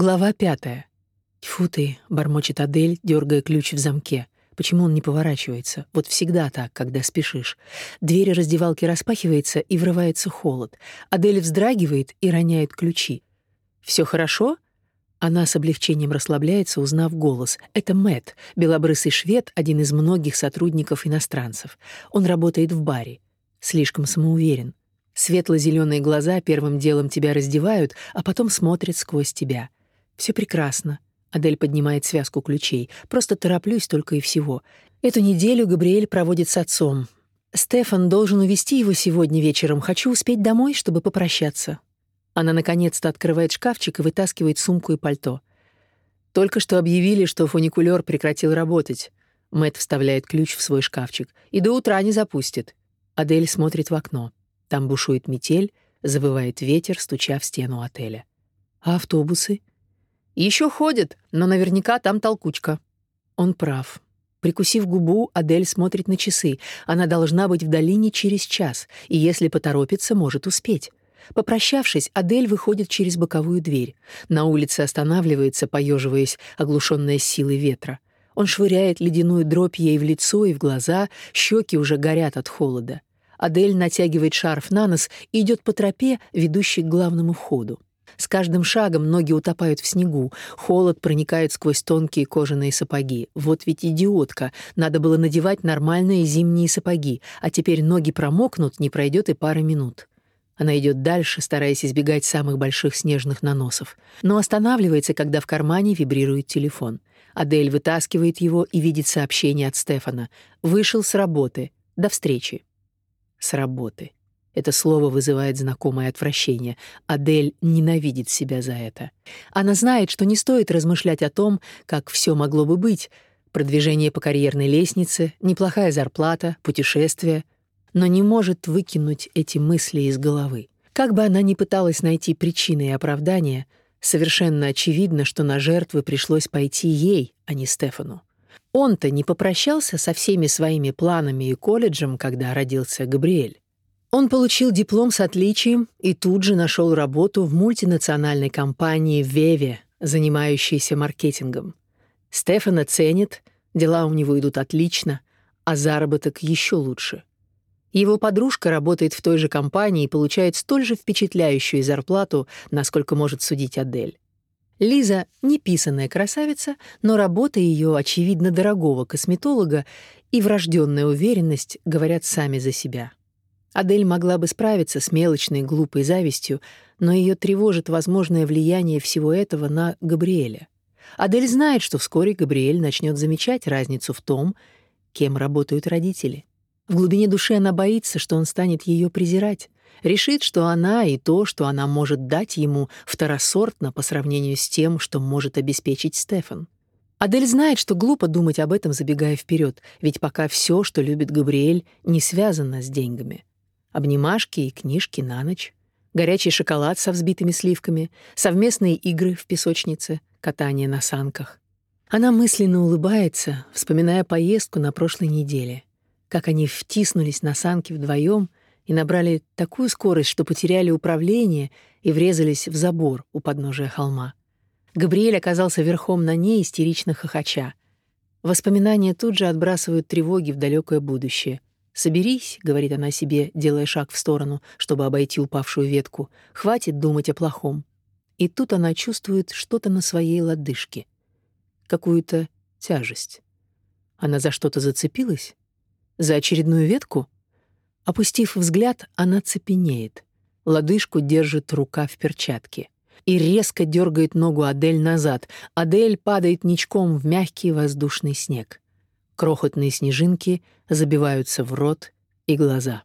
Глава пятая. «Тьфу ты», — бормочет Адель, дергая ключ в замке. Почему он не поворачивается? Вот всегда так, когда спешишь. Дверь раздевалки распахивается, и врывается холод. Адель вздрагивает и роняет ключи. Все хорошо?» Она с облегчением расслабляется, узнав голос. Это Мэт, белобрысый швед, один из многих сотрудников иностранцев. Он работает в баре. Слишком самоуверен. светло зеленые глаза первым делом тебя раздевают, а потом смотрят сквозь тебя. Все прекрасно. Адель поднимает связку ключей. Просто тороплюсь только и всего. Эту неделю Габриэль проводит с отцом. Стефан должен увезти его сегодня вечером. Хочу успеть домой, чтобы попрощаться. Она наконец-то открывает шкафчик и вытаскивает сумку и пальто. Только что объявили, что фуникулер прекратил работать. Мэт вставляет ключ в свой шкафчик. И до утра не запустит. Адель смотрит в окно. Там бушует метель, завывает ветер, стуча в стену отеля. А автобусы? Еще ходят, но наверняка там толкучка. Он прав. Прикусив губу, Адель смотрит на часы. Она должна быть в долине через час, и если поторопится, может успеть. Попрощавшись, Адель выходит через боковую дверь. На улице останавливается, поеживаясь, оглушенная силой ветра. Он швыряет ледяную дробь ей в лицо и в глаза, щеки уже горят от холода. Адель натягивает шарф на нос и идет по тропе, ведущей к главному входу. С каждым шагом ноги утопают в снегу, холод проникает сквозь тонкие кожаные сапоги. Вот ведь идиотка, надо было надевать нормальные зимние сапоги, а теперь ноги промокнут, не пройдет и пара минут. Она идет дальше, стараясь избегать самых больших снежных наносов, но останавливается, когда в кармане вибрирует телефон. Адель вытаскивает его и видит сообщение от Стефана. «Вышел с работы. До встречи». С работы. Это слово вызывает знакомое отвращение. Адель ненавидит себя за это. Она знает, что не стоит размышлять о том, как все могло бы быть. Продвижение по карьерной лестнице, неплохая зарплата, путешествия — но не может выкинуть эти мысли из головы. Как бы она ни пыталась найти причины и оправдания, совершенно очевидно, что на жертвы пришлось пойти ей, а не Стефану. Он-то не попрощался со всеми своими планами и колледжем, когда родился Габриэль. Он получил диплом с отличием и тут же нашел работу в мультинациональной компании «Веве», занимающейся маркетингом. Стефана ценит, дела у него идут отлично, а заработок еще лучше. Его подружка работает в той же компании и получает столь же впечатляющую зарплату, насколько может судить Адель. Лиза — неписанная красавица, но работа ее, очевидно, дорогого косметолога и врожденная уверенность говорят сами за себя. Адель могла бы справиться с мелочной глупой завистью, но ее тревожит возможное влияние всего этого на Габриэля. Адель знает, что вскоре Габриэль начнет замечать разницу в том, кем работают родители. В глубине души она боится, что он станет ее презирать, решит, что она и то, что она может дать ему, второсортно по сравнению с тем, что может обеспечить Стефан. Адель знает, что глупо думать об этом, забегая вперед, ведь пока все, что любит Габриэль, не связано с деньгами. Обнимашки и книжки на ночь, горячий шоколад со взбитыми сливками, совместные игры в песочнице, катание на санках. Она мысленно улыбается, вспоминая поездку на прошлой неделе как они втиснулись на санки вдвоем и набрали такую скорость, что потеряли управление и врезались в забор у подножия холма. Габриэль оказался верхом на ней, истерично хохоча. Воспоминания тут же отбрасывают тревоги в далекое будущее. «Соберись», — говорит она себе, делая шаг в сторону, чтобы обойти упавшую ветку, — «хватит думать о плохом». И тут она чувствует что-то на своей лодыжке. Какую-то тяжесть. Она за что-то зацепилась? За очередную ветку? Опустив взгляд, она цепенеет. Лодыжку держит рука в перчатке. И резко дергает ногу Адель назад. Адель падает ничком в мягкий воздушный снег. Крохотные снежинки забиваются в рот и глаза.